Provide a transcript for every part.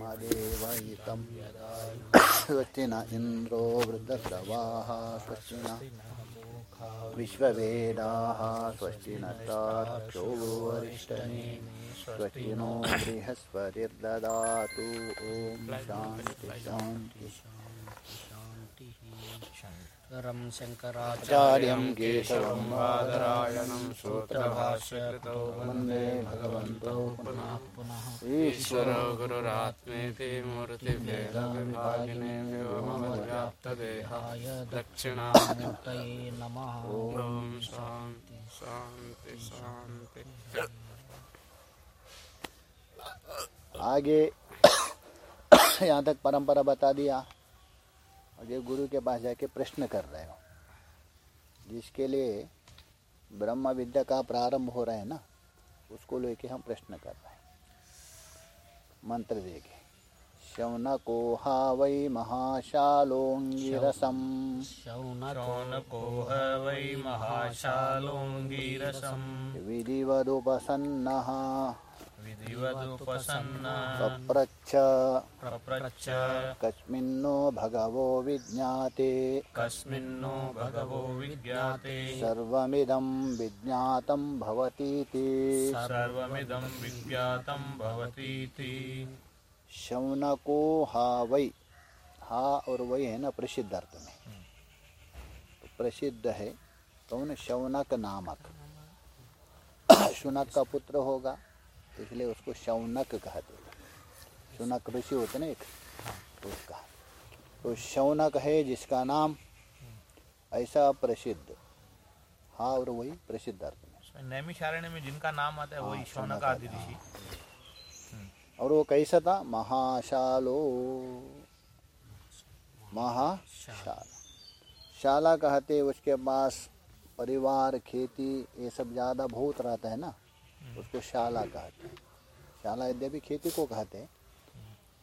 मादेवयितं स्वस्ति न इन्द्रो वृद्धश्रवाः स्वस्ति न विश्ववेदाः स्वस्ति नष्टाक्षो वरिष्ठने स्वस्ति नो बृहस्पतिर्ददातु ॐ शान्ति शान्ति। शङ्करं शङ्कराचार्यं केशवं बादरायणं सूत्रभाष्यकृतौ वंदे भगवन्तो पुनः पुनः। ईश्वरो गुरुरात्मेति मूर्तिभेदविभागिने व्योमव्याप्तदेहाय दक्षिणामूर्तये नमः। ॐ शान्ति शान्ति शान्ति। आगे। यहाँ तक परंपरा बता दिया। आगे गुरु के पास जाके प्रश्न कर रहे हो। जिसके लिए ब्रह्म विद्या का प्रारंभ हो रहा है ना उसको लेके हम प्रश्न कर रहे हैं। मंत्र देके। शौनको हा वै महाशालोङ्गिरसम् शौनको ह वै महाशालोङ्गीरसम् विधिवदुपसन्नः प्रप्रच्छ कस्मिन्नो भगवो विज्ञाते। कस्मिन्नो भगवो विज्ञाते। सर्वमिदं विज्ञातं भवतीति। सर्वमिदं विज्ञातं भवतीति। शौनको हा वै। हा और वै है ना प्रसिद्ध अर्थ में। तो प्रसिद्ध है कौन? शौनक नामक। शुनक का पुत्र होगा। इसलिए उसको शौनक कहते हैं। शुनक ऋषि होते ना एक तो उसका। तो शौनक है जिसका नाम ऐसा प्रसिद्ध। हा और वही प्रसिद्ध अर्थ में। नैमिषारण्य में जिनका नाम आता है वही हाँ, शौनक आदि आदि, ऋषि। और वो कैसा था? महाशालो। महाशाला। शाला कहते उसके पास परिवार खेती ये सब ज़्यादा बहुत रहता है ना। उसको शाला कहते हैं। शाला यद्यपि खेती को कहते हैं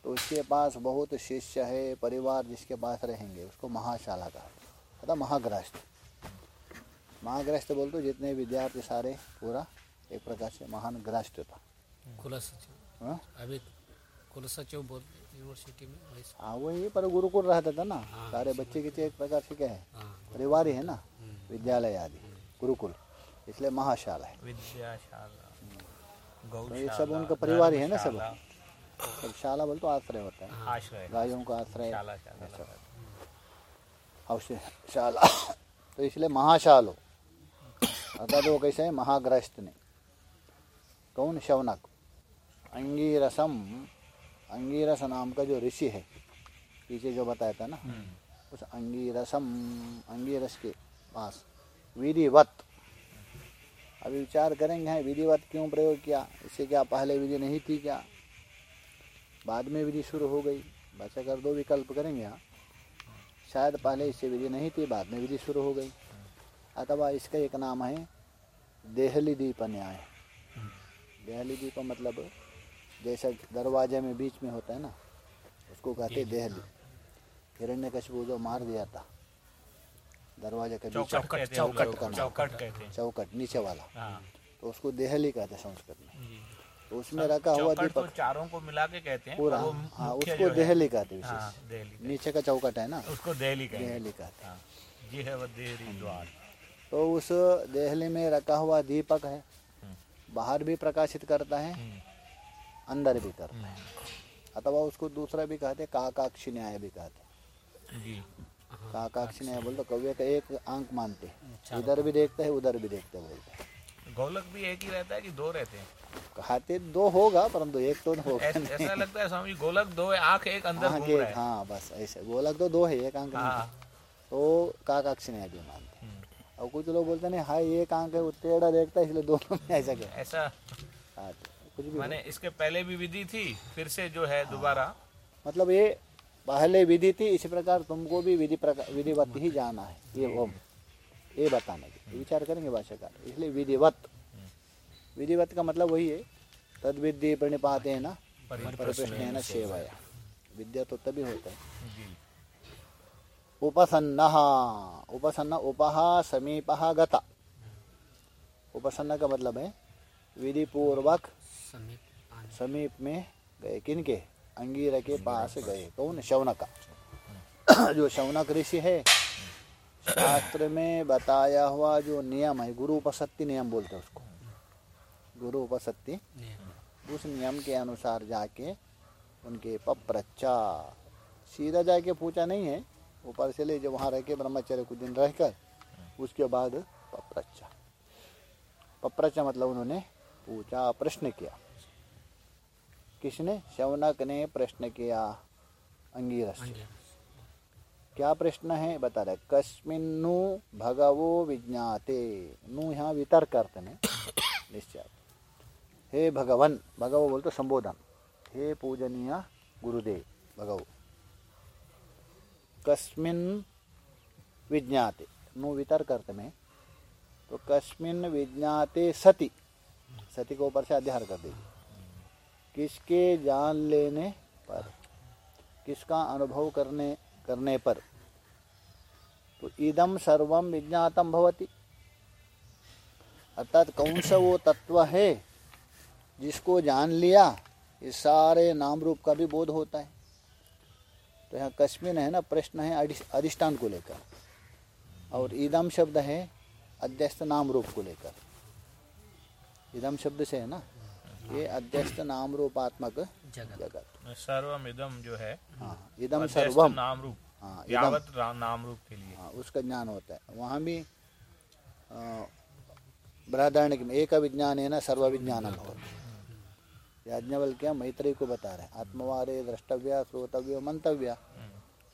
तो उसके पास बहुत शिष्य है परिवार जिसके पास रहेंगे उसको महाशाला कहते हैं। अर्थात महाग्रस्त। महाग्रस्त बोल तो जितने विद्यार्थी सारे पूरा एक प्रकार से महान ग्रस्त था। हाँ? हाँ वही पर गुरुकुल रहता था ना। हाँ, सारे बच्चे के एक प्रकार से क्या है? हाँ परिवार ही है ना? विद्यालय आदि गुरुकुल। इसलिए महाशाला है। विद्याशाला। तो ये सब उनका परिवार ही है ना सब? शाला बोल तो आश्रय होता है। आश्रय गायों का आश्रय। अवश्य शाला। तो इसलिए महाशालो। अर्थात वो कैसे है? महाग्रस्त ने कौन? शवनक अंगीरसम। अंगीरस नाम का जो ऋषि है पीछे जो बताया था ना उस अंगीरसम अंगीरस के पास। विधिवत। अभी विचार करेंगे हैं विधिवत क्यों प्रयोग किया? इससे क्या पहले विधि नहीं थी क्या? बाद में विधि शुरू हो गई। बचा कर दो विकल्प करेंगे यहाँ शायद पहले इससे विधि नहीं थी बाद में विधि शुरू हो गई। अथवा इसका एक नाम है देहली दीप न्याय देहली दीप मतलब जैसा दरवाजे में बीच में होता है ना उसको कहते हैं देहली हिरण्य कशबू जो मार दिया था। दरवाजे के चौकट कहते हैं चौकट चौकट कहते हैं। चौकट नीचे वाला। हाँ। तो उसको देहली कहते हैं संस्कृत में। तो उसमें रखा हुआ तो दीपक। चारों को मिला के कहते हैं पूरा हाँ उसको देहली कहते हैं हाँ विशेष नीचे का चौकट है ना? उसको देहली कहते हैं। देहली कहते हैं। हाँ जी है वो देहली द्वार। तो उस देहली में रखा हुआ दीपक है। बाहर भी प्रकाशित करता है हम्म, अंदर भी करता है। अथवा उसको दूसरा भी कहते हैं काकाक्षी न्याय भी कहते हैं। जी। काकाक्षी न्याय बोलते कव्य का एक अंक मानते। हैं इधर भी देखते हैं उधर भी देखते हैं बोलते हैं गोलक भी एक ही रहता है कि दो रहते हैं? कहते दो होगा परंतु एक तो होगा ऐस- ऐसा लगता है स्वामी गोलक दो है आँख एक अंदर घूम रहा है। हाँ बस ऐसे। गोलक तो दो है एक अंक हाँ। तो काकाक्षी न्याय भी मानते। हम्म, और कुछ लोग बोलते नहीं हाय एक अंक है वो टेढ़ा देखता है इसलिए दोनों में ऐसा क्या ऐसा। हाँ, तो कुछ भी हो। माने इसके पहले भी विधि थी फिर से जो है। दोबारा। मतलब ये पहले विधि थी इसी प्रकार तुमको भी विधि प्रकार विधिवत ही जाना है। ये ओम ये बताने के विचार करेंगे भाषाकार इसलिए विधिवत। विधिवत का मतलब वही है तद विधि प्रणिपाते है ना? परिप्रश्न है ना सेवाया। विद्या तो तभी होता है। उपसन्न उपसन्न उपहा समीप गता। उपसन्न का मतलब है विधि पूर्वक समीप समीप में गए। किनके अंगीर के पास गए कौन शौनका जो शौनक ऋषि है शास्त्र में बताया हुआ जो नियम है गुरु उपसत्ति नियम बोलते हैं उसको। गुरु उपसत्ति उस नियम के अनुसार जाके उनके पप्रच्चा सीधा जाके पूछा नहीं है ऊपर से ले जो वहाँ रह के ब्रह्मचर्य कुछ दिन रहकर उसके बाद पप्रच्चा पप्रच्चा मतलब उन्होंने पूछा प्रश्न किया। किसने शवनक ने प्रश्न किया? अंगीरस। क्या प्रश्न है? बता रहे। कस्मिन्नु भगवो विज्ञाते। नु यहाँ वितर्क अर्थ में। निश्चय। हे भगवन भगवो बोलते संबोधन। हे पूजनीय गुरुदेव भगव। कस्मिन विज्ञाते। नु वितर्क अर्थ में। तो कस्मिन विज्ञाते सति। सति को ऊपर से अध्यार कर दीजिए। किसके जान लेने पर, किसका अनुभव करने करने पर? तो इदम सर्वम विज्ञातम भवती। अर्थात कौन सा वो तत्व है जिसको जान लिया, ये सारे नाम रूप का भी बोध होता है। तो यहाँ कश्मीर है ना, प्रश्न है अधिष्ठान को लेकर। और इदम शब्द है अध्यस्त नाम रूप को लेकर। इदम शब्द से है ना? ये अध्यस्त नाम रूपात्मक जगत। जगत। सर्वम इदम जो है हाँ इदम सर्वम। नाम रूप हाँ यावत नाम रूप के लिए। हाँ उसका ज्ञान होता है। वहाँ भी बृहदारण्य में एक विज्ञान है ना सर्व विज्ञानम हो। याज्ञवल्क्य मैत्री को बता रहे हैं। आत्मवारे द्रष्टव्य श्रोतव्य मंतव्य।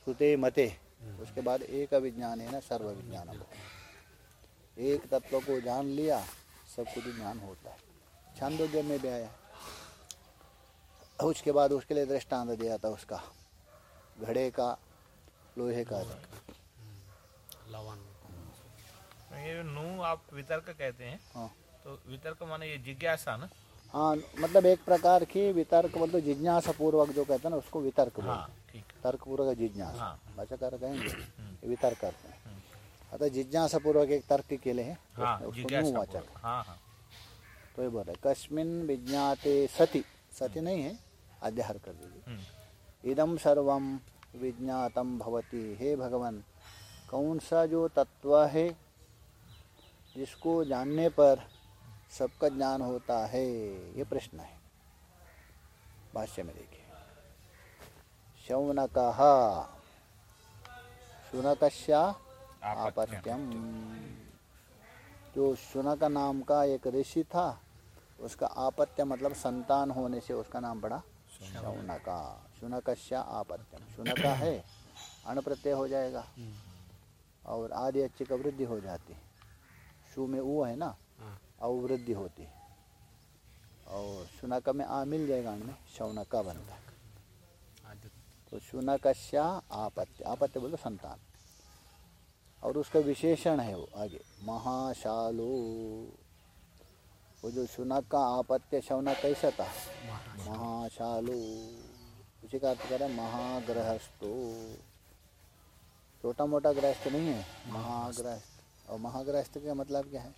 श्रुते मते। उसके बाद एक विज्ञान है ना सर्व विज्ञानम हो। एक तत्व को जान लिया सब कुछ ज्ञान होता है। छांदोग्य में भी आया उसके बाद उसके लिए दृष्टांत दिया था उसका। घड़े का लोहे का। लवन ये नू आप वितर्क कहते हैं हाँ। तो वितर्क माने ये जिज्ञासा ना? हाँ मतलब एक प्रकार की वितर्क मतलब जिज्ञासा पूर्वक जो कहते हैं ना उसको वितर्क हाँ तर्क पूर्वक जिज्ञासा। हाँ। भाषाकार कहेंगे वितर्क करते हैं। अतः जिज्ञासा पूर्वक एक तर्क के लिए है हाँ उसको नुवाचक पूर्वक। हाँ हाँ। तो ये बोल रहे कस्मिन विज्ञाते सति। सति नहीं है अध्याहार कर दीजिए। हम्म, इदम सर्वम विज्ञातम भवती। हे भगवान कौन सा जो तत्व है जिसको जानने पर सबका ज्ञान होता है? ये प्रश्न है। भाष्य में देखिए। शौनक शुनकस्या आपत्यम जो शुनक नाम का एक ऋषि था उसका आपत्य मतलब संतान होने से उसका नाम पड़ा शौनका। शुनकस्या आपत्यम शुनका है अण प्रत्यय हो जाएगा और आदि अच्छी का वृद्धि हो जाती। शु में ऊ है ना और वृद्धि होती। और शुनक में आ मिल जाएगा अण में, शौनका बनता। तो शुनकस्या आपत्य आपत्य बोलो संतान। और उसका विशेषण है वो आगे, महाशालो। वो जो शुनक का आपत्य शौनक कैसा था महाशालो। उसी का अर्थ करें महाग्रहस्थो। छोटा मोटा गृहस्थ नहीं है? महाग्रहस्थ। और महाग्रहस्थ का मतलब क्या है?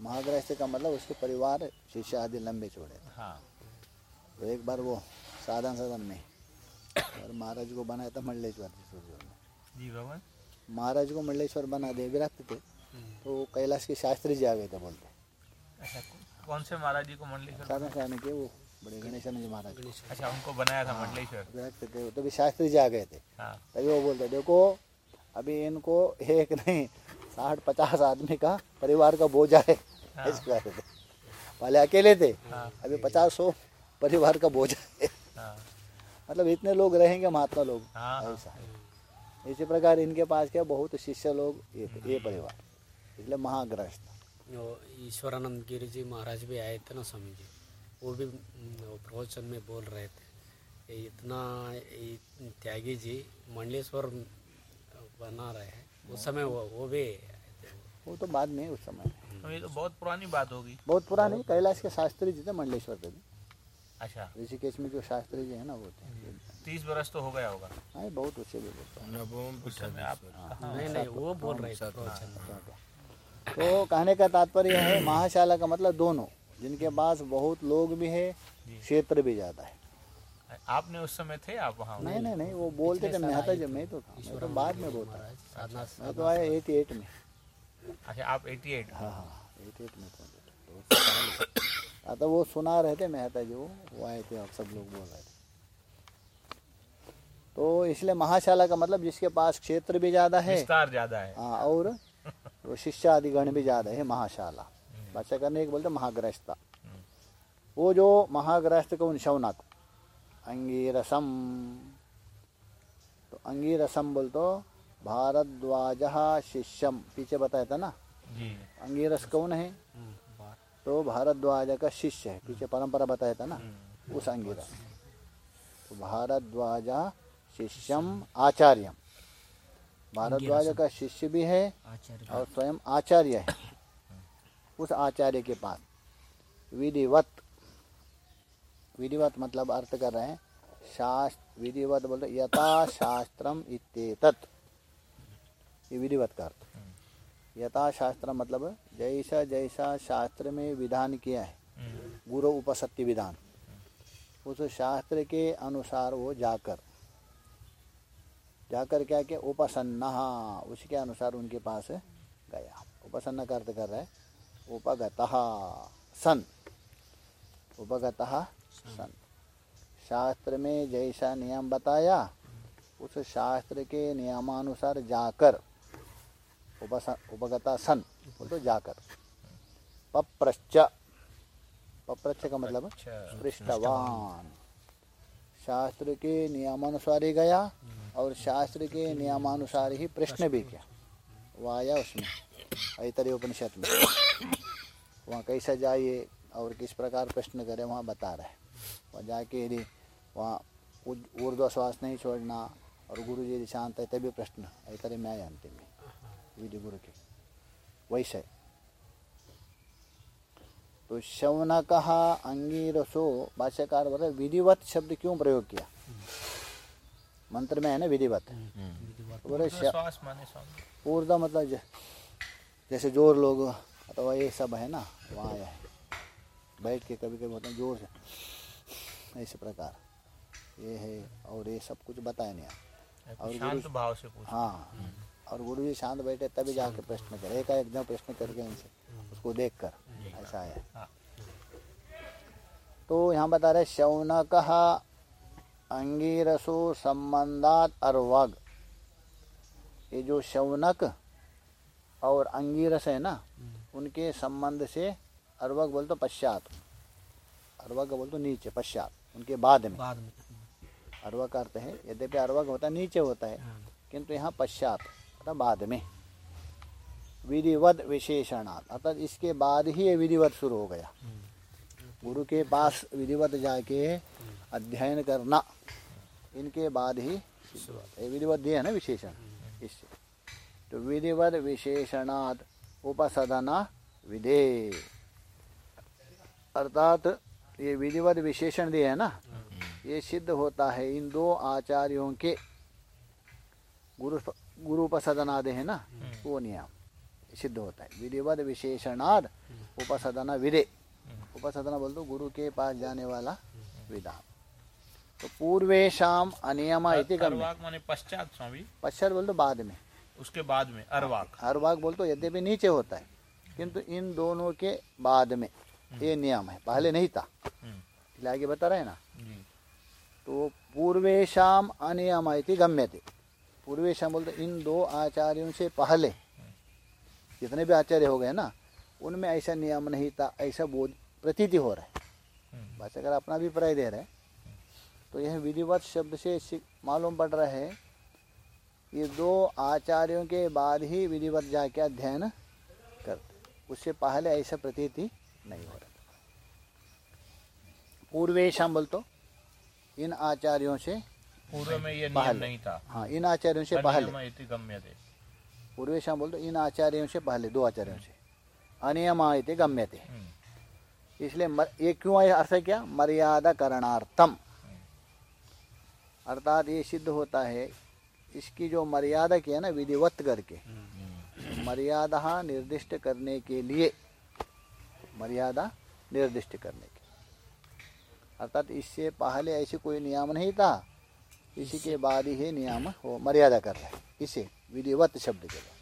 महाग्रहस्थ का मतलब उसके परिवार शिष्य आदि लंबे छोड़े हाँ। तो एक बार वो साधन सदन में और महाराज को बनाया था मंडलेश्वर में। महाराज को मंडलेश्वर बना दे विरक्त थे तो कैलाश के शास्त्री जी आ गए थे बोलते। अच्छा कौन से महाराज जी को मंडलेश्वर? साधन के वो बड़े गणेशानंद जी महाराज। अच्छा उनको बनाया था मंडलेश्वर? विरक्त थे तो भी शास्त्री जी आ गए थे। हाँ। तभी वो बोलते देखो अभी इनको एक नहीं साठ पचास आदमी का परिवार का बोझ है। हाँ। ऐसे थे। पहले अकेले थे हाँ। अभी पचास सौ परिवार का बोझ है। हाँ। मतलब इतने लोग रहेंगे महात्मा लोग। हाँ, हाँ। ऐसा इसी प्रकार इनके पास क्या बहुत शिष्य लोग ये ये परिवार। इसलिए महाग्रस्त। ईश्वरानंद गिरी जी महाराज भी आए थे ना स्वामी जी वो भी हम्म, प्रवचन में बोल रहे थे इतना त्यागी जी मंडलेश्वर बना रहे हैं। उस समय वो वो भी वो तो बाद में उस समय। तो ये तो बहुत पुरानी बात होगी। बहुत पुरानी कैलाश के शास्त्री जी थे मंडलेश्वर पे भी। अच्छा। ऋषिकेश में जो शास्त्री जी है ना वो थे। तीस बरस तो हो गया होगा। हाँ बहुत उससे भी बोलता नवम उस समय आप कहाँ नहीं नहीं वो बोल रहे थे है। तो कहने का तात्पर्य है महाशाला का मतलब दोनों जिनके पास बहुत लोग भी है क्षेत्र भी ज़्यादा है। आपने उस समय थे आप वहाँ नहीं नहीं नहीं वो बोलते थे मेहता जब मैं तो था मैं तो बाद में बोलता मैं तो आया एटी एट में। अच्छा आप 88 हाँ हाँ एटी एट में पहुँचे थे तो हाँ, तो वो सुना रहे थे मेहता जी वो वो आए थे और सब लोग बोल रहे थे। तो इसलिए महाशाला का मतलब जिसके पास क्षेत्र भी ज़्यादा है विस्तार ज़्यादा है। हाँ और वो शिष्य आदि गण भी ज़्यादा है महाशाला। भाषा करने एक बोलते महाग्रस्ता। वो जो महाग्रस्त को उन शौनक अंगीरसम। तो अंगीरसम बोल तो भारद्वाज शिष्यम। पीछे बताया था ना? जी। अंगीरस कौन है? तो भारद्वाज का शिष्य है। पीछे परंपरा बताया था ना? उस अंगीरस। तो भारद्वाज शिष्यम आचार्यम। भारद्वाज का शिष्य भी है और स्वयं आचार्य है। उस आचार्य के पास विधिवत विधिवत मतलब अर्थ कर रहे हैं शास्त्र विधिवत बोलते यथा शास्त्रम इत्येतत्। ये विधिवत का अर्थ। यथा शास्त्र मतलब जैसा जैसा शास्त्र में विधान किया है गुरु उपसत्य विधान उस शास्त्र के अनुसार वो जाकर जाकर क्या कि उपसन्न उसके अनुसार उनके पास गया। उपसन्न का अर्थ कर रहा है उपगत सन। उपगत सन। शास्त्र में जैसा नियम बताया उस शास्त्र के नियमानुसार जाकर उपगता सन बोल तो जाकर। पप्रश्च पप्रच्छ का मतलब पृष्ठवान। शास्त्र के नियमानुसार ही गया और शास्त्र के नियमानुसार ही प्रश्न भी किया। वो आया उसमें ऐतरे उपनिषद में। वहाँ कैसे जाइए और किस प्रकार प्रश्न करे वहाँ बता रहे वहाँ जाके यदि वहाँ ऊर्ध्व श्वास नहीं छोड़ना और गुरु जी यदि शांत है, तभी प्रश्न, ऐतरे में अंतिम में विधि गुरु के। वैसे तो शौनक अंगीरसो भाष्यकार बोल, विधिवत शब्द क्यों प्रयोग किया? मंत्र में है ना विधिवत। बोले श्वास माने स्वामी। ऊर्जा मतलब ज- जैसे ज़ोर लोग अथवा ये सब है ना वहाँ है। बैठ के कभी कभी होते हैं ज़ोर से। ऐसे प्रकार। ये है और ये सब कुछ बताया नहीं और गुरु- शांत भाव से हाँ और गुरु जी शांत बैठे तभी जाके प्रश्न करे। एक एकदम प्रश्न करके इनसे उसको देख कर ऐसा है। हाँ। तो यहाँ बता रहे शौनक अंगीरसो संबंधात अर्वग। ये जो शौनक और अंगीरस है ना उनके संबंध से अर्वग बोल तो पश्चात। अर्वग बोल तो नीचे पश्चात उनके बाद में। बाद में। अर्वग का अर्थ है यद्यपि अर्वग होता है नीचे होता है हाँ। किंतु यहाँ पश्चात अर्थात बाद में। विधिवत विशेषणात् अर्थात इसके बाद ही ये विधिवत शुरू हो गया। गुरु के पास विधिवत जाके अध्ययन करना। इनके बाद ही विधिवत दिया है ना विशेषण? इससे तो विधिवत विशेषणात् उपसदना विधे। अर्थात ये विधिवत विशेषण दिए है ना? ये सिद्ध होता है इन दो आचार्यों के गुरु गुरु उपसदनादि है ना? वो नियम सिद्ध होता है। विधिवत विशेषणाद उपसदना विधे। उपसदना बोल दो गुरु के पास जाने वाला विधान तो पूर्वेशम अनियम इति गम्य अरवाक माने पश्चात स्वामी। पश्चात बोल दो बाद में। उसके बाद में अरवाक। भाग बोल तो यद्यपि नीचे होता है किंतु इन दोनों के बाद में ये नियम है पहले नहीं था। हम्म, इसलिए आगे बता रहे हैं ना? जी। तो पूर्वेशम अनियम इति गम्यते। पूर्वेशम बोलते इन दो आचार्यों से पहले जितने भी आचार्य हो गए ना उनमें ऐसा नियम नहीं था ऐसा बोध प्रतीति हो रहा है। हम्म, भाषाकर अपना अभिप्राय दे रहे हैं तो यह विधिवत शब्द से मालूम पड़ रहा है। ये दो आचार्यों के बाद ही विधिवत जाके अध्ययन करते उससे पहले ऐसा प्रतीति नहीं हो रहा पूर्वेशम बोल तो इन आचार्यों से पूर्व में ये नियम। नहीं था। हाँ इन आचार्यों से पहले। पूर्वेशम बोल तो। इन आचार्यों से पहले दो आचार्यों से। अनियमा इति गम्यते हम्म, इसलिए ये क्यों है अर्थ क्या? मर्यादा करणार्थम। अर्थात ये सिद्ध होता है, इसकी जो मर्यादा की है ना, विधिवत करके, मर्यादा निर्दिष्ट करने के लिए, मर्यादा निर्दिष्ट करने के अर्थात इससे पहले ऐसे कोई नियम नहीं था, इसी के बाद ही नियम वो मर्यादा कर रहा है, इसे विधिवत शब्द के बाद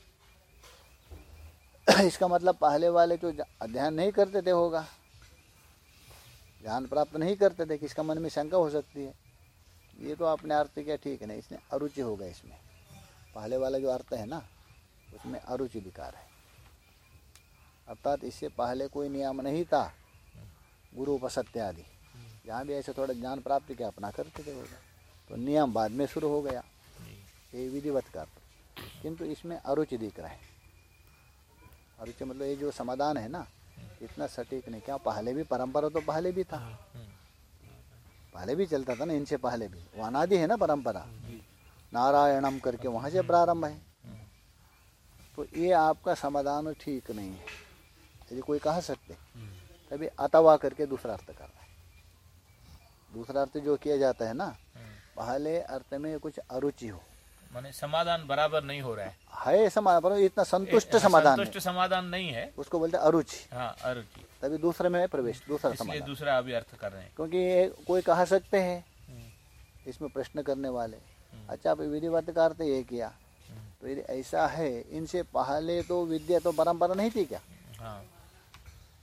इसका मतलब पहले वाले तो अध्ययन नहीं करते थे होगा, ज्ञान प्राप्त नहीं करते थे, किसका मन में शंका हो सकती है? ये तो अपने अर्थ क्या ठीक है ना इसने अरुचि हो होगा इसमें। पहले वाला जो अर्थ है ना उसमें अरुचि विकार है। अर्थात इससे पहले कोई नियम नहीं था गुरु उपसत्य आदि जहाँ भी ऐसे थोड़ा ज्ञान प्राप्त किया अपना करते थे होगा तो नियम बाद में शुरू हो गया ये विधिवत कर किंतु इसमें अरुचि दिख रहा है। अरुचि मतलब ये जो समाधान है ना इतना सटीक नहीं क्या पहले भी परंपरा तो पहले भी था। पहले भी चलता था ना इनसे पहले भी। वो अनादि है ना परंपरा? नारायणम करके वहाँ से प्रारंभ है। तो ये आपका समाधान ठीक नहीं है। यदि कोई कह सकते तभी अतवा करके दूसरा अर्थ कर रहा है। दूसरा अर्थ जो किया जाता है ना पहले अर्थ में कुछ अरुचि हो। माने समाधान बराबर नहीं हो रहा है। है समाधान पर इतना संतुष्ट समाधान संतुष्ट समाधान नहीं है। है। उसको बोलते हैं अरुचि। हाँ अरुचि। तभी दूसरे में प्रवेश दूसरा इसलिए समाधान। दूसरा अभी अर्थ कर रहे हैं। क्योंकि कोई कह सकते हैं हम्म, इसमें प्रश्न करने वाले। अच्छा आप विधिवत का अर्थ ये किया। तो यदि ऐसा है इनसे पहले तो विद्या तो परंपरा नहीं थी क्या? हाँ।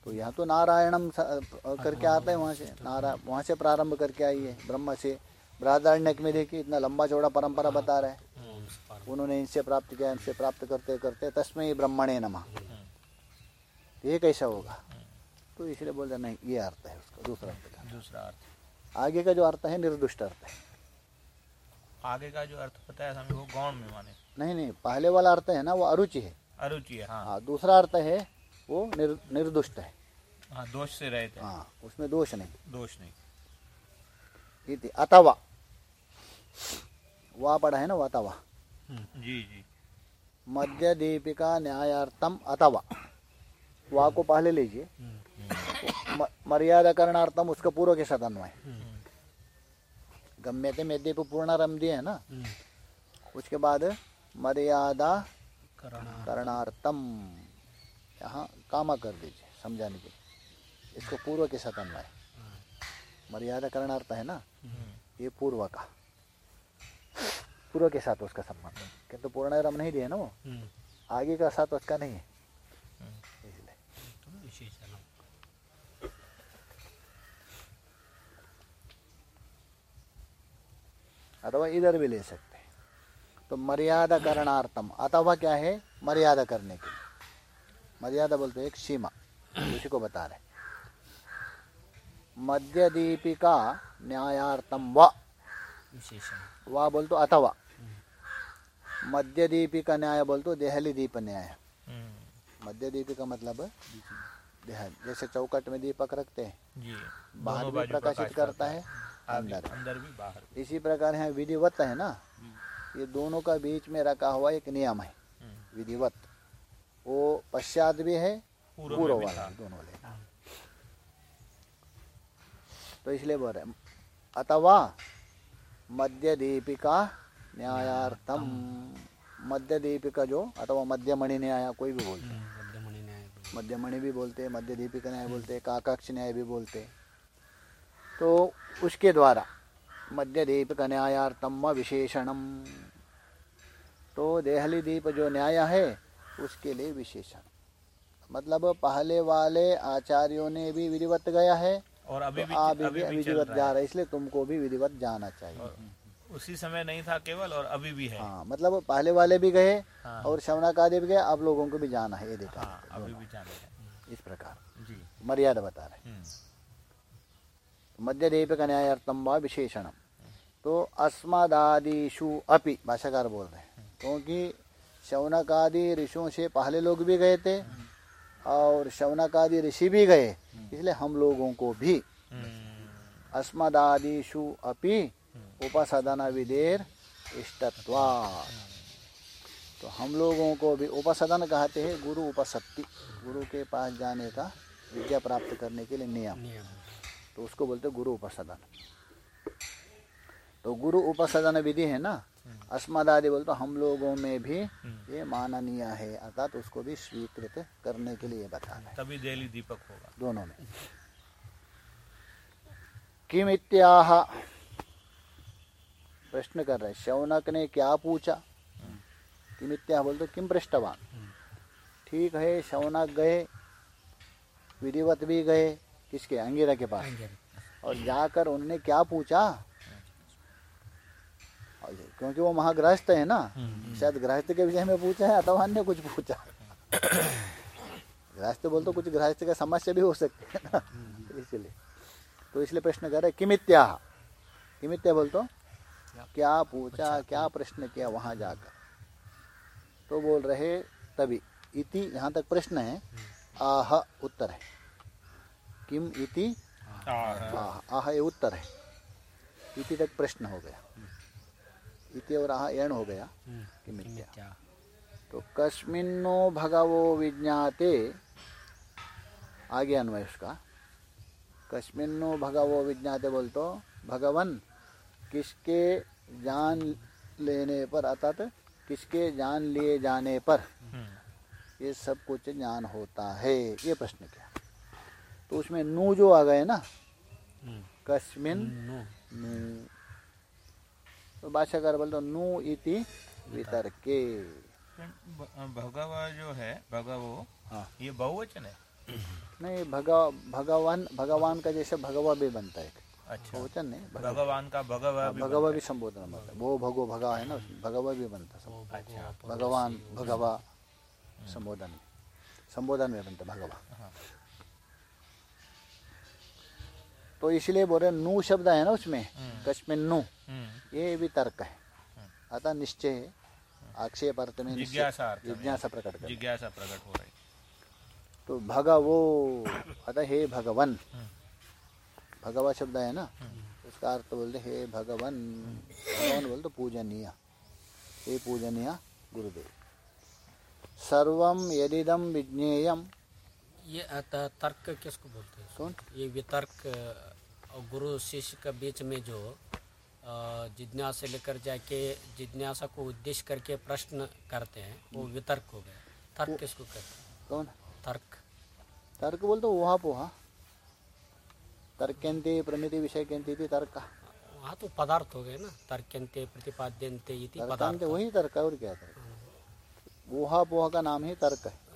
तो यहाँ तो नारायणम करके आता है वहाँ से। नारा वहाँ से प्रारंभ करके आई है ब्रह्म से। बृहदारण्यक में देखिए इतना लंबा चौड़ा परंपरा बता रहा है। उन्होंने इनसे प्राप्त किया इनसे प्राप्त करते करते तस्मय ब्रह्मणे नमा। ये कैसा होगा? तो इसलिए बोलते नहीं ये अर्थ है उसका दूसरा अर्थ का। दूसरा अर्थ। आगे का जो अर्थ है निर्दुष्ट अर्थ है। आगे का जो अर्थ था हमें वो गौण में माने। नहीं नहीं पहले वाला अर्थ है ना वो अरुचि है। अरुचि है हाँ। हाँ दूसरा अर्थ है वो निर, निर्दुष्ट है। हाँ दोष से रहे थे हाँ उसमें दोष नहीं। दोष नहीं। अथवा वा पड़ा है ना वातवा। जी जी। मध्य दीपिका न्यायार्थम अथवा। वा को पहले लीजिए। मर्यादा करणार्थम उसका पूर्व के साथ अन्वय गम्य थे मेद्यप पूर्ण रम दिए है ना? उसके बाद मर्यादा करणार्थम। यहाँ कामा कर दीजिए, समझाने के इसको पूर्व के साथ अन्वय मर्यादा करणार्थ है ना? ये पूर्व का। पूर्व के साथ उसका संबंध किंतु पूर्ण रम नहीं दिया ना वो। हम्म, आगे का साथ उसका नहीं है। इसलिए। तो अथवा इधर भी ले सकते हैं। तो मर्यादा करणार्थम। अथवा क्या है? मर्यादा करने के लिए। मर्यादा बोलते एक सीमा। उसी को बता रहे मध्य दीपिका न्यायार्थम व। वा बोलतो अथवा मध्य दीपिका न्याय बोलतो देहली दीप न्याय। मध्य दीपिका मतलब देहल। जैसे चौकट में दीपक रखते हैं बाहर भी प्रकाशित करता है अंदर। अंदर भी बाहर इसी प्रकार यहाँ विधिवत है ना? ये दोनों का बीच में रखा हुआ एक नियम है हम्म, विधिवत। वो पश्चात भी है पूर्व वाला दोनों लेना तो इसलिए बोल रहे अथवा मध्य दीपिका न्यायार्थम। मध्य दीपिका जो अथवा मध्यमणि न्याय कोई भी बोलते हैं। मध्यमणि न्याय भी। मध्यमणि भी बोलते हैं। मध्य दीपिका न्याय बोलते हैं काकाक्ष न्याय भी बोलते। हैं तो उसके द्वारा मध्य दीपिका न्यायार्थम व विशेषणम तो देहली दीप जो न्याय है उसके लिए विशेषण। मतलब पहले वाले आचार्यों ने भी विधिवत गया है और अभी तो भी अभी भी भी चल विधिवत रहा जा है। रहे इसलिए तुमको भी विधिवत जाना चाहिए। उसी समय नहीं था केवल और अभी भी है। हाँ मतलब पहले वाले भी गए हाँ। और शवनाक आदि भी गए आप लोगों को भी जाना है ये देखा हाँ अभी भी जाने हैं। इस प्रकार। जी। मर्यादा बता रहे हम्म, मध्य दीपिका न्यायार्थम व विशेषणम तो अस्मदादिशु अपि भाषाकार बोल रहे हैं क्योंकि शौनक आदि ऋषियों से पहले लोग भी गए थे और शौनक आदि ऋषि भी गए। इसलिए हम लोगों को भी हम्म, अस्मदादिशु अपि उपासदन विदेर इष्टत्वा। तो हम लोगों को भी उपसदन कहते हैं गुरु उपसत्ति गुरु के पास जाने का विद्या प्राप्त करने के लिए नियम। नियम। तो उसको बोलते गुरु उपसदन। तो गुरु उपसदन विधि है ना? अस्मदादि बोलते हम लोगों में भी ये माननीय है। अर्थात उसको भी स्वीकृत करने के लिए बता रहे तभी दिल्ली दीपक होगा। दोनों में। किम इत्याह प्रश्न कर रहे शौनक ने क्या पूछा? किम इत्याह बोलते किम पृष्ठवान? ठीक है शौनक गए विधिवत भी गए किसके? अंगिरा के पास। और जाकर उन्होंने क्या पूछा? क्योंकि वो महागृहस्थ है ना शायद गृहस्थ के विषय में पूछा है अथवा अन्य कुछ पूछा गृहस्थ बोल तो कुछ गृहस्थ का समस्या भी हो सकती है ना इसलिए। तो इसलिए प्रश्न कर रहे किमित्या? किमित्या बोल तो? क्या पूछा क्या प्रश्न किया वहाँ जाकर? तो बोल रहे तभी इति यहाँ तक प्रश्न है आह उत्तर है। किम इति? आह आह ये उत्तर है। इति तक प्रश्न हो गया। इति और आह एण हो गया किमित्या क्या तो कस्मिन्नो भगवो विज्ञाते आगे अन्वय उसका। कस्मिन्नो भगवो विज्ञाते बोल तो भगवन किसके जान लेने पर अर्थात किसके जान लिए जाने पर ये सब कुछ ज्ञान होता है ये प्रश्न किया? तो उसमें नू जो आ गए ना कस्मिन नो। नू। तो भाषाकार बोलते तो नू इति वितर्के. भगवा जो है भगवो हाँ। ये बहुवचन है? नहीं भगा भगवान भगवान का जैसे भगवा भी बनता है अच्छा। बहुवचन नहीं भगवान का भगवा भी भगवा भी संबोधन बनता है। वो भगो भगा है ना उसमें भगवा भी बनता है अच्छा। भगवान भगवा संबोधन संबोधन में बनता है भगवा। तो इसलिए बोल रहे नू शब्द है ना उसमें हम्म। कश्मीर नू। हम्म, ये भी तर्क है। अतः निश्चय है आक्षेप अर्थ में जिज्ञासा में। प्रकट कर जिज्ञासा प्रकट हो रही। तो भगवो अतः हे भगवन। भगवा शब्द है ना? उसका अर्थ बोलते हे भगवन। भगवान बोलते तो पूजनीय। हे पूजनीय गुरुदेव। सर्व यदिदम विज्ञेयम। ये तर्क किसको बोलते हैं? कौन? ये वितर्क और गुरु शिष्य के बीच में जो जिज्ञासा लेकर जाके जिज्ञासा को उद्देश्य करके प्रश्न करते हैं वो वितर्क हो गया। तर्क किसको कहते हैं? कौन? तर्क। तर्क बोलते वहा पोहा तर्क्यंते प्रमिति विषय थी तर्क। वहाँ तो पदार्थ हो गए ना प्रतिपाद्यंते तर्कांते पदार्थ। वही तर्क है और क्या तर्क? वोहा पोहा का नाम ही तर्क है।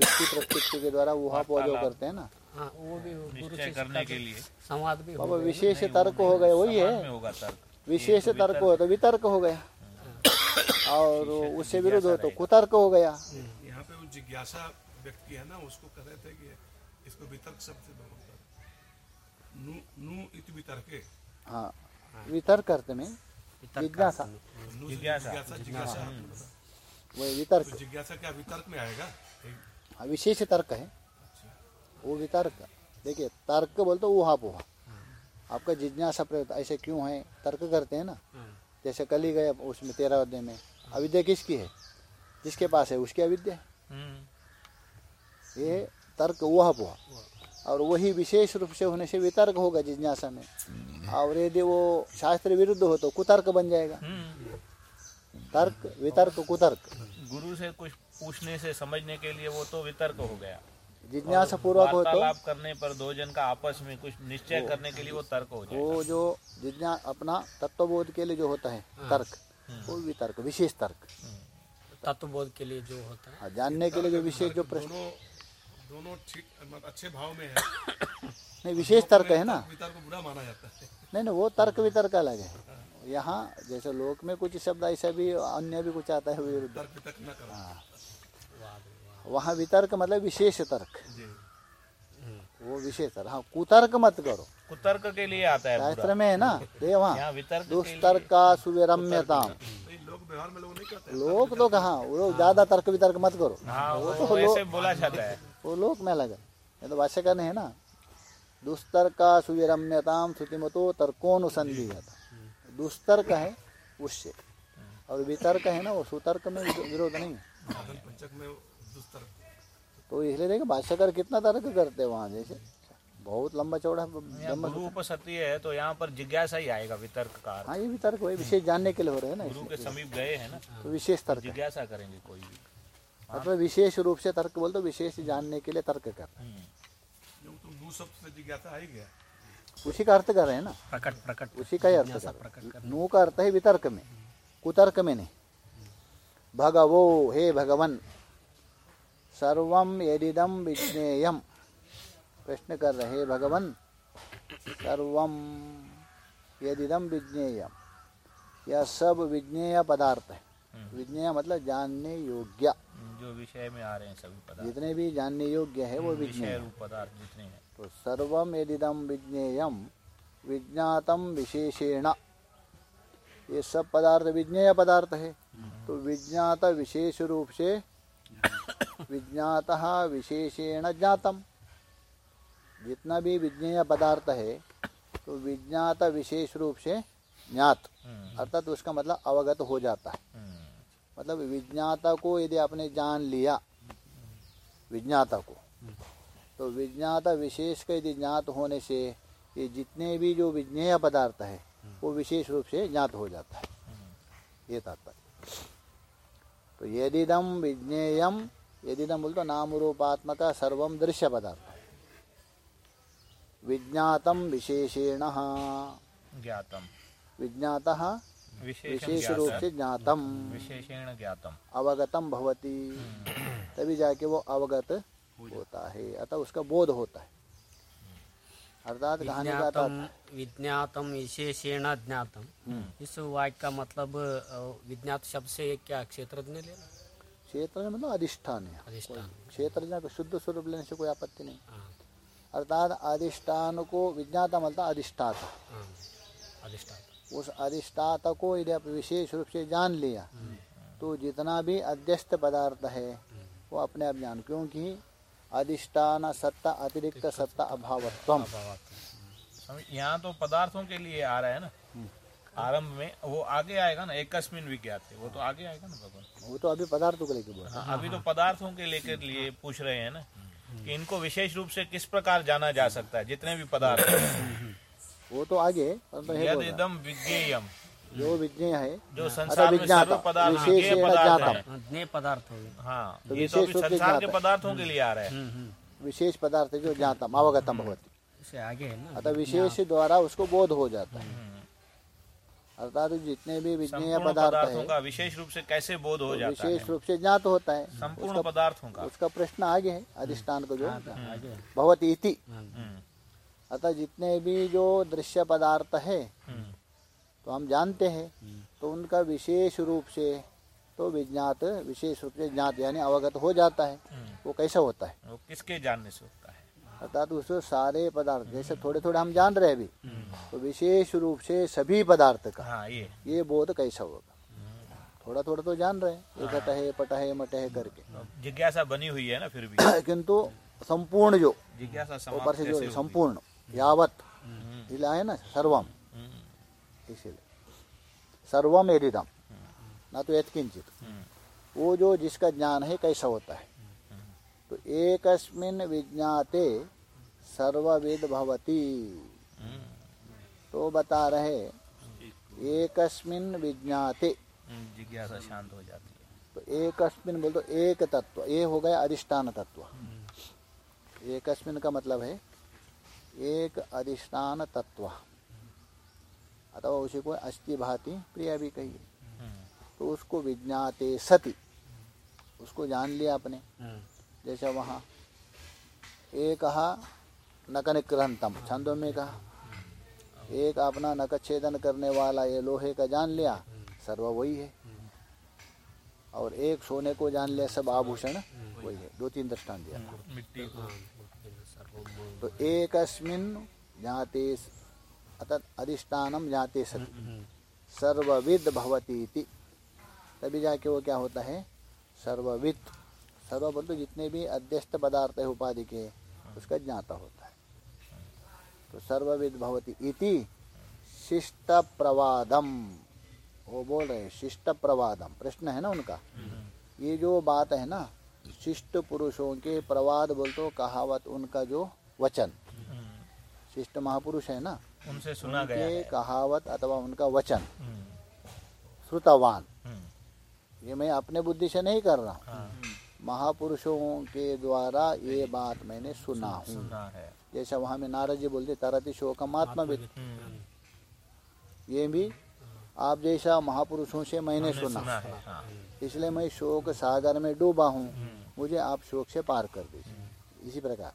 युक्ति प्रत्युक्ति के द्वारा वहा पोहा करते हैं ना। हाँ वो भी गुरु निश्चय करने के लिए। संवाद भी बाबा विशेष तर्क हो गए वही है। विशेष तर्क हो तो वितर्क हो गया। और उससे विरुद्ध हो तो कुतर्क हो गया। यहाँ पे जिज्ञासा व्यक्ति है ना उसको कह रहे थे कि इसको वितर्क शब्द से बोलता नु नु इत वितर्के। हाँ वितर्क अर्थ में जिज्ञासा। जिज्ञासा। जिज्ञासा जिज्ञासा। वो वितर्क। तो जिज्ञासा क्या वितर्क में आएगा? हाँ, विशेष तर्क है। वो वितर्क देखिए तर्क बोलते ऊहा पोहा। आपका जिज्ञासा प्रयोग ऐसे क्यों है? तर्क करते हैं ना? जैसे कल ही गए उसमें तेरह अध्याय में। अविद्या किसकी है? जिसके पास है उसकी अविद्या। है ये तर्क ऊहा पोहा। और वही विशेष रूप से होने से वितर्क होगा जिज्ञासा में। और यदि वो शास्त्र विरुद्ध हो तो कुतर्क बन जाएगा। तर्क वितर्क कुतर्क। गुरु से कुछ पूछने से समझने के लिए वो तो वितर्क हो गया। जिज्ञासा पूर्वक हो तो करने पर दो जन का आपस में कुछ निश्चय करने के लिए वो तर्क हो जाए वो जो जिज्ञा अपना तत्वबोध के लिए जो होता है तर्क वो वितर्क विशेष तर्क। तत्वबोध के लिए जो होता है। जानने के लिए जो विशेष जो प्रश्न दोनों दोनों ठीक मतलब अच्छे भाव में है। नहीं विशेष तर्क है ना। वितर्क बुरा माना जाता है। नहीं नहीं वो तर्क वितर्क अलग है। यहाँ जैसे लोक में कुछ शब्द ऐसा भी अन्य भी कुछ आता है विरुद्ध। करो। वहाँ वितर्क मतलब विशेष तर्क। वो विशेष तर्क। हाँ कुतर्क मत करो। कुतर्क के लिए आता है शास्त्र में है ना? देख वहाँ यहाँ वितर्क दुष्तर्क का सुविरम्यता लोग में लोग नहीं करते लोग तो कहा? वो ज़्यादा तर्क वितर्क मत करो। हाँ वो तो ऐसे बोला जाता है। वो लोक में अलग है। ये तो भाष्यकर ने है ना? दुस्तर्का सुविरम्यताम श्रुतिमतो तर्कोनुसंधीयता दुस्तर्क है उससे। और वितर्क है ना वो सुतर्क में विरोध नहीं है। तो इसलिए देखो भाष्यकर कितना तर्क करते हैं वहाँ जैसे। बहुत लंबा चौड़ा गुरु उपसती है तो यहाँ पर जिज्ञासा ही आएगा वितर्क का हाँ ये भी तर्क वही विशेष जानने के लिए हो रहे हैं ना गुरु के समीप गए हैं ना तो विशेष तर्क जिज्ञासा करेंगे कोई भी। अथवा विशेष रूप से तर्क बोल तो विशेष जानने के लिए तर्क कर उसी का अर्थ कर रहे हैं ना? प्रकट प्रकट। उसी का ही अर्थ कर प्रकट नू का अर्थ है वितर्क में कुतर्क में नहीं। भगवो हे भगवन सर्वम यदिदम विज्ञेयम प्रश्न कर रहे हे भगवन सर्वम यदिदम विज्ञेयम यह सब विज्ञेय पदार्थ है। विज्ञेय मतलब जानने योग्य। जो विषय में आ रहे हैं सभी पदार्थ। जितने भी जानने योग्य है वो विज्ञेय विषय है। रूप पदार्थ जितने हैं। तो सर्वम यदिदम विज्ञेयम विशेषेण। ये सब पदार्थ विज्ञेय पदार्थ है तो विज्ञात विशेष रूप से विज्ञात विशेषेण ज्ञातम। जितना भी विज्ञेय पदार्थ है तो विज्ञात विशेष रूप से ज्ञात। अर्थात तो उसका मतलब अवगत हो जाता है। मतलब विज्ञाता को यदि आपने जान लिया, विज्ञाता को तो विज्ञाता विशेष का यदि ज्ञात होने से ये जितने भी जो विज्ञेय पदार्थ है वो विशेष रूप से ज्ञात हो जाता है। ये तात्पर्य। तो यदिदम विज्ञेयम यदिदम बोलते नाम रूपात्मक सर्वम दृश्य पदार्थ। विज्ञातम विशेषेण। ज्ञातम। विज्ञाता विशेष रूप से ज्ञातम। विशेषेण ज्ञातम। अवगतम भवती। तभी जाके वो अवगत होता है अतः उसका बोध होता है। अर्थात कहानी का विज्ञातम विशेषेण ज्ञातम। इस वाक्य का मतलब विज्ञात शब्द से क्या क्षेत्रज्ञ लेना? क्षेत्र मतलब अधिष्ठान है। क्षेत्र शुद्ध स्वरूप लेने से कोई आपत्ति नहीं। हाँ, अर्थात अधिष्ठान को विज्ञाता मतलब अधिष्ठाता। हाँ, अधिष्ठान उस अधिष्ठाता को यदि आप विशेष रूप से जान लिया तो जितना भी अध्यस्त पदार्थ है वो अपने आप जान क्योंकि अधिष्ठान सत्ता अतिरिक्त सत्ता अभावत्वम। समझ- यहाँ तो पदार्थों के लिए आ रहा है ना? आरंभ में वो आगे आएगा ना एकस्मिन विज्ञात वो तो आगे आएगा ना भगवान? वो तो अभी पदार्थों के लेके बोल हाँ, अभी तो पदार्थों के लेकर लिए पूछ रहे हैं ना कि इनको विशेष रूप से किस प्रकार जाना जा सकता है जितने भी पदार्थ वो तो आगे यद बोल विज्ञेयम। जो विज्ञेय है जो संसार में विज्ञाता सर्व पदार्थ विशेष पदार्थ हाँ, ज्ञेय पदार्थ हो हाँ तो तो विशेष रूप से संसार के पदार्थों के लिए आ रहा है। हम्म, हम्म, विशेष पदार्थ जो ज्ञातम अवगतम भवती। आगे है ना। अतः विशेष द्वारा उसको बोध हो जाता है। अर्थात जितने भी विज्ञेय पदार्थ है का विशेष रूप से कैसे बोध हो जाता है? विशेष रूप से ज्ञात होता है। संपूर्ण उसका, पदार्थों का। उसका प्रश्न आगे है अधिष्ठान को जो हाँ, तो आगे है। भवती इति। हाँ, हम्म, अतः जितने भी जो दृश्य पदार्थ है हम्म, तो हम जानते हैं। तो उनका विशेष रूप से तो विज्ञात विशेष रूप से ज्ञात यानी अवगत हो जाता है। हम्म। वो कैसा होता है? वो किसके जानने से होता है? अर्थात उसको सारे पदार्थ जैसे थोड़े थोड़े हम जान रहे हैं अभी तो विशेष रूप से सभी पदार्थ का। हाँ ये। ये बोध कैसा होगा? थोड़ा थोड़ा तो जान रहे हैं। एक है। पट है मट है करके। जिज्ञासा बनी हुई है ना फिर भी? किंतु संपूर्ण जो जिज्ञासा ऊपर से जो संपूर्ण यावत हम्म, है ना सर्वम। हम्म, इसीलिए। सर्वम एदिदम ना तो यत्किंचित। हम्म, वो जो जिसका ज्ञान है कैसा होता है? तो एकस्मिन विज्ञाते सर्वविद भवती। हम्म, तो बता रहे एकस्मिन विज्ञाते। हम्म, जिज्ञासा शांत हो जाती है। तो एकस्मिन बोल दो एक तत्व। ये हो गया अधिष्ठान तत्व। एकस्मिन का मतलब है एक अधिष्ठान तत्व। अथवा उसी को अस्थि भाति प्रिया भी कहिए हम्म, तो उसको विज्ञाते सति। उसको जान लिया अपने हम्म, जैसे वहाँ एक कहा नक निक्रंतम छंदों में कहा। एक अपना नक छेदन करने वाला ये लोहे का जान लिया सर्व वही है। और एक सोने को जान लिया सब आभूषण वही है। दो तीन दृष्टान दिया। तो एकस्मिन जाते अतः अधिष्ठानम जाते सति। सर्वविद भवती इति। तभी जाके वो क्या होता है? सर्वविद। सर्व जितने भी अध्यस्त पदार्थ है उपाधि के उसका ज्ञाता होता है। तो सर्वविद भवती इति शिष्ट प्रवादम वो बोल रहे शिष्ट प्रवादम प्रश्न है ना उनका? ये जो बात है ना शिष्ट पुरुषों के प्रवाद बोल तो कहावत उनका जो वचन। शिष्ट महापुरुष है ना उनसे सुना गया है। कहावत अथवा उनका वचन। हम्म, श्रुतवान। हम्म, ये मैं अपने बुद्धि से नहीं कर रहा। हूँ। महापुरुषों के द्वारा ये बात मैंने सुना हूँ। सुना है। जैसा वहाँ में नारद जी बोलते तरति शोकम आत्मविद ये भी आप जैसा महापुरुषों से मैंने सुना। सुना हाँ इसलिए मैं शोक सागर में डूबा हूँ। मुझे आप शोक से पार कर दीजिए। इसी प्रकार।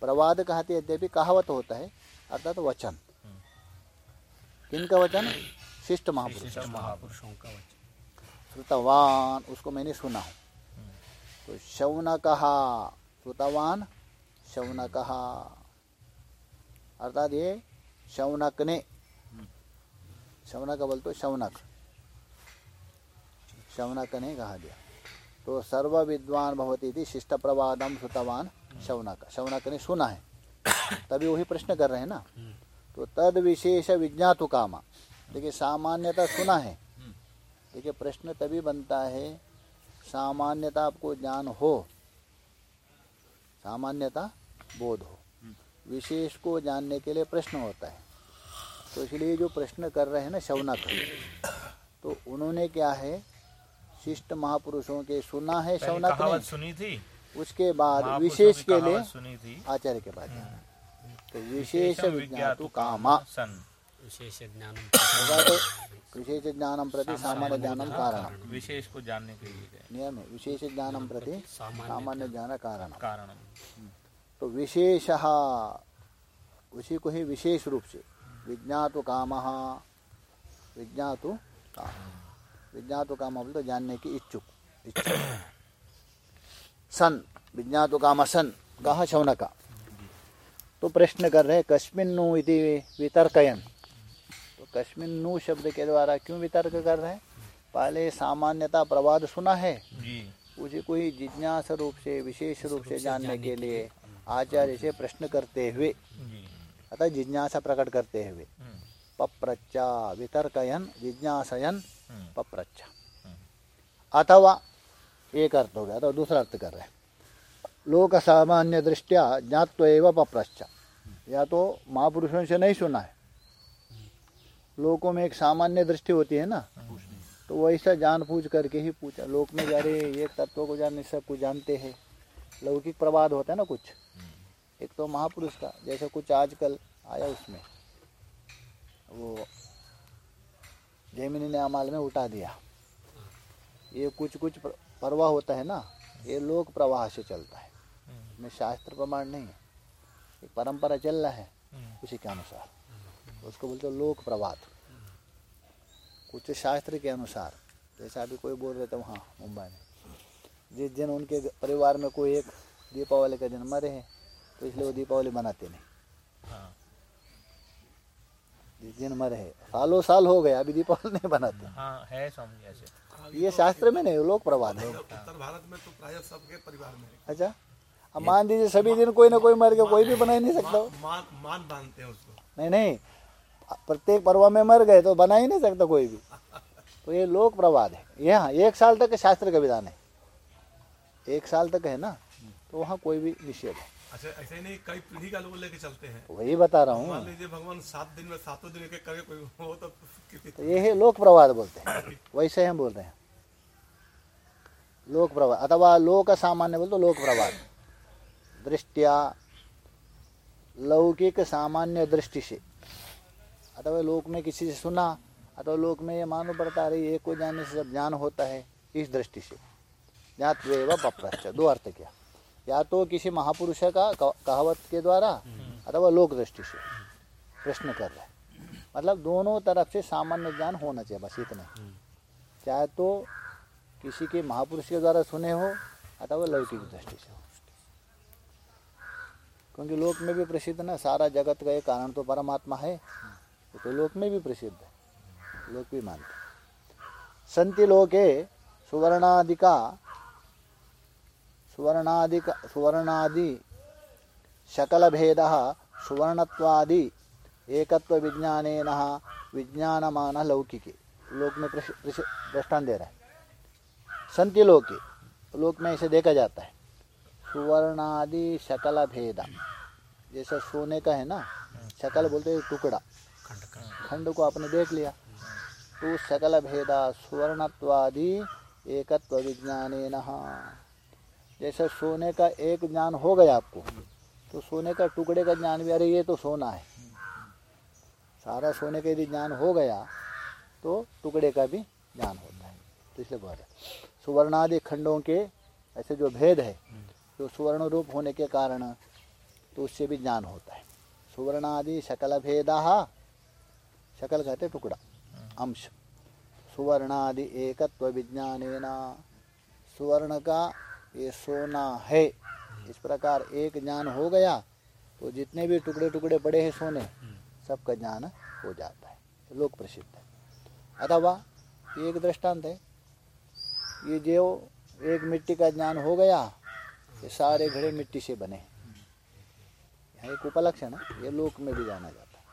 प्रवाद कहते यद्यपि कहावत होता है अर्थात वचन। किनका वचन? शिष्ट महापुरुष महापुरुषों का वचन। श्रुतवान उसको मैंने सुना हूँ। तो शौन कहा श्रुतवान शौन कहा अर्थात ये शौनक ने शौनक बोल तो शौनक। शौनक ने कहा दिया तो सर्व विद्वान भवती थी शिष्ट प्रवादम श्रुतवान शवनक शवनक ने सुना है। तभी वही प्रश्न कर रहे हैं ना? तो तद विशेष विज्ञातु कामा। देखिए सामान्यता सुना है। देखिए प्रश्न तभी बनता है सामान्यता आपको ज्ञान हो सामान्यता बोध हो। विशेष को जानने के लिए प्रश्न होता है। तो इसलिए जो प्रश्न कर रहे हैं ना शौनक तो उन्होंने क्या है शिष्ट महापुरुषों के सुना है ने सुनी थी? उसके बाद विशेष के लिए आचार्य के बाद विशेष विशेषम विज्ञातु कामा सन। विशेष ज्ञान तो विशेष ज्ञानम प्रति सामान्य ज्ञानम कारण। विशेष को जानने के लिए। नियम है विशेष ज्ञानम प्रति सामान्य ज्ञान कारण। कारण। तो विशेष उसी को ही विशेष रूप से विज्ञातु काम विज्ञातु काम। विज्ञातु काम बोले तो जानने की इच्छुक इच्छुक। सन विज्ञातु काम सन कहा शौनका। तो प्रश्न कर रहे कस्मिन्नु इति वितर्कयन। तो कस्मिन्नु शब्द के द्वारा क्यों वितर्क कर रहे हैं? पहले सामान्यता प्रवाद सुना है। उसे कोई जिज्ञास रूप से विशेष रूप से जानने के लिए आचार्य से प्रश्न करते हुए अतः जिज्ञासा प्रकट करते हुए हम्म, पप्रच्चा वितर्कयन जिज्ञासयन हम्म, पप्रच्चा अथवा एक अर्थ हो गया तो दूसरा अर्थ कर रहे हैं। लोक सामान्य दृष्टिया ज्ञात्व एवं पप्रच्चा या तो महापुरुषों से नहीं सुना है। लोगों में एक सामान्य दृष्टि होती है ना? तो वैसा जान पूछ करके ही पूछा। लोक में जा रहे एक तत्व को जानने सब कुछ जानते हैं। लौकिक प्रवाद होता है ना कुछ? एक तो महापुरुष का, जैसे कुछ आजकल आया उसमें। वो जैमिनी ने अमाल में उठा दिया। ये कुछ कुछ प्र- प्रवाह होता है ना? ये लोक प्रवाह से चलता है। में शास्त्र प्रमाण नहीं है। एक परंपरा चल रहा है उसी के अनुसार। उसको बोलते हैं लोक प्रवाद कुछ शास्त्र के अनुसार जैसा अभी कोई बोल रहे थे वहाँ मुंबई में। जिस दिन उनके परिवार में कोई एक दीपावली का दिन मरे हैं तो इसलिए वो दीपावली मनाते नहीं। हाँ। जिस दिन मरे हैं सालों साल हो गए अभी दीपावली नहीं बनाते हाँ है ऐसे। ये शास्त्र में नहीं लोक प्रवाद है। उत्तर भारत में तो प्राय सबके परिवार में अच्छा? अब मान दीजिए सभी दिन कोई ना कोई मर गया कोई भी बना ही नहीं सकता। मान मान बांधते हैं उसको। नहीं नहीं प्रत्येक पर्व में मर गए तो बना ही नहीं सकता कोई भी। तो ये लोक प्रवाद है। ये हाँ एक साल तक शास्त्र का विधान है। एक साल तक है ना तो वहाँ कोई भी निषेध है। अच्छा ऐसे ही नहीं कई पीढ़ी का लोग लेके चलते हैं। वही बता रहा मान हूँ लीजिए भगवान सात दिन में सातों दिन करके कोई हो तो तो ये है लोक प्रवाद बोलते हैं। वैसे हम बोल रहे हैं। लोक प्रवाद अथवा लोक सामान्य बोलते लोक प्रवाद। दृष्टिया लौकिक सामान्य दृष्टि से अथवा लोक में किसी से सुना अथवा लोक में ये मालूम पड़ता रही एक को जानने से सब ज्ञान होता है इस दृष्टि से ज्ञातवेव पप्रश्च दो अर्थ क्या? या तो किसी महापुरुष का कहावत के द्वारा अथवा लोक दृष्टि से प्रश्न कर रहे मतलब दोनों तरफ़ से सामान्य ज्ञान होना चाहिए बस इतना ही। चाहे तो किसी के महापुरुष के द्वारा सुने हो अथवा लौकिक दृष्टि से हो। क्योंकि लोक में भी प्रसिद्ध ना, सारा जगत का एक कारण तो परमात्मा है। तो लोक में भी प्रसिद्ध है। लोक भी मानते संति लोके सुवर्णादिका, सुवर्णादिक, सुवर्णादि शकल भेद सुवर्णत्वादि एकत्व विज्ञानेन विज्ञानमान लौकिके लोक में दृष्टान दे रहा है। संति लोके, लोक में ऐसे देखा जाता है। सुवर्णादि शकल भेद जैसे सोने का है ना, शकल बोलते हैं टुकड़ा। खंड को आपने देख लिया। तो सकल भेदा सुवर्णत्वादि एकत्व विज्ञानेन। जैसे सोने का एक ज्ञान हो गया आपको तो सोने का टुकड़े का ज्ञान भी, अरे ये तो सोना है। सारा सोने का यदि ज्ञान हो गया तो टुकड़े का भी ज्ञान होता है। तो इसलिए बोल रहे सुवर्णादि खंडों के ऐसे जो भेद है जो सुवर्ण रूप होने के कारण तो उससे भी ज्ञान होता है। सुवर्णादि शकल भेदा शकल कहते टुकड़ा, अंश। सुवर्णादि एकत्व विज्ञान सुवर्ण का ये सोना है, इस प्रकार एक ज्ञान हो गया तो जितने भी टुकड़े टुकड़े पड़े हैं सोने, सबका ज्ञान हो जाता है। लोक प्रसिद्ध है। अथवा एक दृष्टांत है, ये जो एक मिट्टी का ज्ञान हो गया ये सारे घड़े मिट्टी से बने यहाँ एक उपलक्षण है ना, ये लोक में भी जाना जाता है।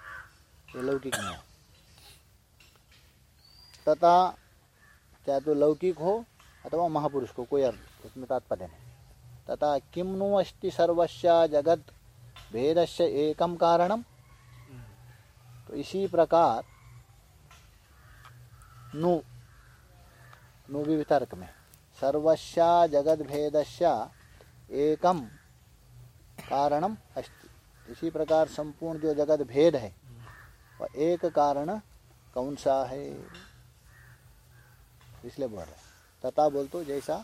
ये लौकिक में तथा चाहे तो लौकिक हो अथवा महापुरुष को, कोई अर्थ, उसमें तात्पर्य नहीं। तथा किम नु अस्ति सर्वस्या जगत भेदस्य एकम कारणम। तो इसी प्रकार नु नु भी वितर्क में। सर्वस्या जगत भेदस्य एकम कारणम अस्ति। इसी प्रकार संपूर्ण जो जगत भेद है, वह एक कारण कौन सा है? इसलिए बोल रहे तथा बोल तो जैसा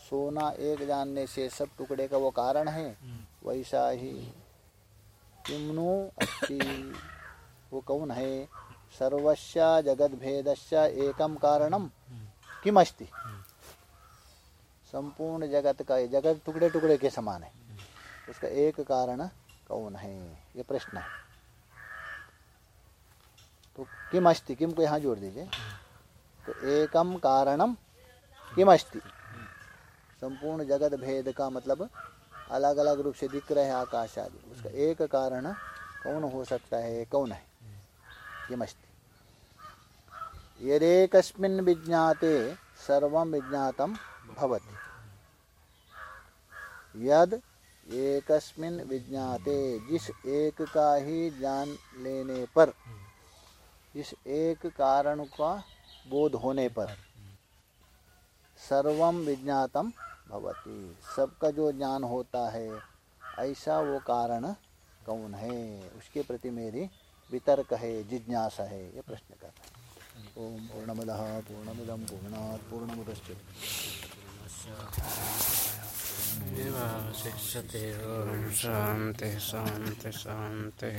सोना एक जानने से सब टुकड़े का वो कारण है, वैसा ही किमनु अस्ति। वो कौन है? सर्वस्या जगत भेदस्य एकम कारणम किम अस्ति संपूर्ण जगत का ये जगत टुकड़े टुकड़े के समान है। उसका एक कारण कौन है? ये प्रश्न है। तो किम अस्ति? किम को यहाँ जोड़ दीजिए। तो एकम कारणम किम अस्ति? संपूर्ण जगत भेद का मतलब अलग अलग रूप से दिख रहे आकाश आदि। उसका एक कारण कौन हो सकता है? कौन है? किम अस्ति? यदेकस्मिन् विज्ञाते सर्व विज्ञातं भवति। यद एकस्मिन् विज्ञाते, जिस एक का ही जान लेने पर इस एक कारण का बोध होने पर सर्वम विज्ञातम भवति। सबका जो ज्ञान होता है, ऐसा वो कारण कौन है? उसके प्रति मेरी वितर्क है, जिज्ञासा है, ये प्रश्न कर ओम पूर्णमद पूर्णमिदम पूर्णात् पूर्णमुदच्यते शिष्यते शांति शांति शांति